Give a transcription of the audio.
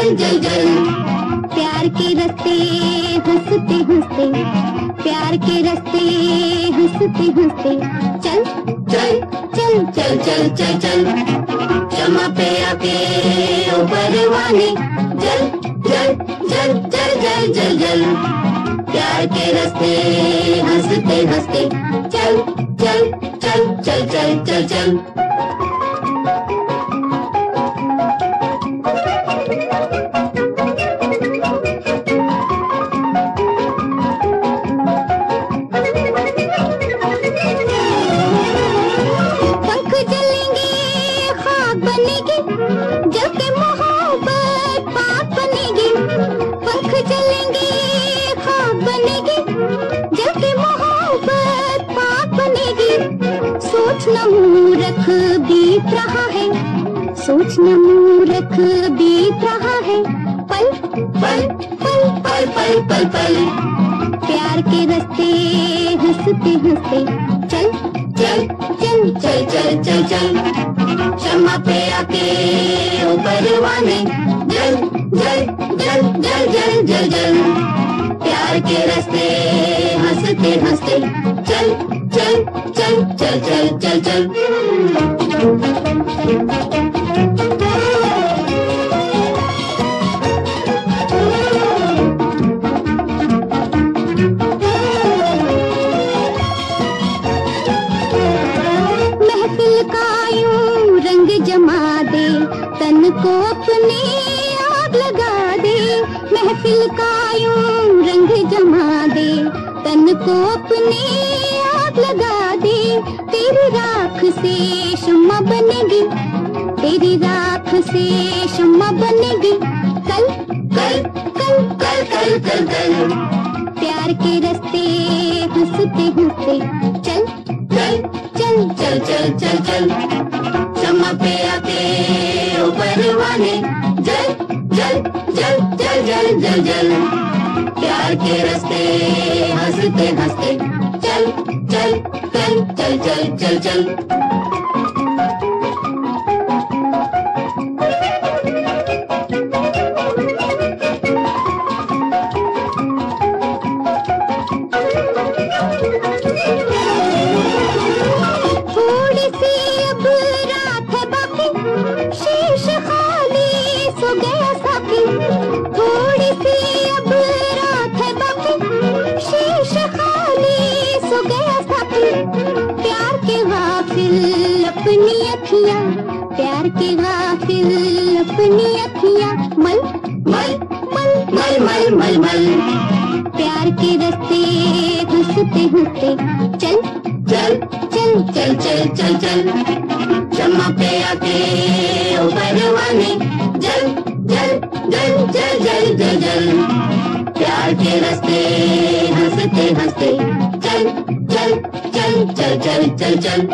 जल जल जल प्यार के रस्ते हँसते हँसते प्यार के रस्ते हँसते हँसते चल चल चल चल चल चल चल क्षमा पे आके ऊपर वाले जल जल जल जल जल जल जल प्यार के रास्ते हँसते हँसते चल चल चल चल चल चल चल बनेगी जल के मोहब्बत पाक बनेगी, पंख जलेंगे, खाक बनेगी जल के मोहब्बत पाक बनेगी। सोच न मूरख बीत रहा है, सोच न मूरख बीत रहा है, पल पल पल पल पल पल पल। प्यार के रास्ते हँसते हँसते, चल चल चल चल चल चल चल। पे आके ऊपर जल जल जल जल जल जल जल प्यार के रास्ते हँसते हँसते चल चल चल चल चल चल चल महफिल का यूँ रंग जमा दे तन को अपने आग लगा दे। तेरी राख से शुमा बनेगी, तेरी राख से शुमा बनेगी। कल कल कल कल कल कल कल। प्यार के रास्ते हँसते हँसते चल चल चल चल चल चल चल। क्षमा पे जल जल जल। प्यार के रस्ते हँसते हँसते। चल चल चल चल चल चल चल। थोड़ी अपनी अखियाँ, प्यार के गाफिल अपनी अखियाँ। मल मल मल मल मल मल मल। प्यार के रस्ते हँसते हँसते चल चल चल चल चल चल चल। क्षमा पे आके ऊपर वाले, जल जल जल जल जल जल जल। प्यार के रास्ते चल चल चल चल।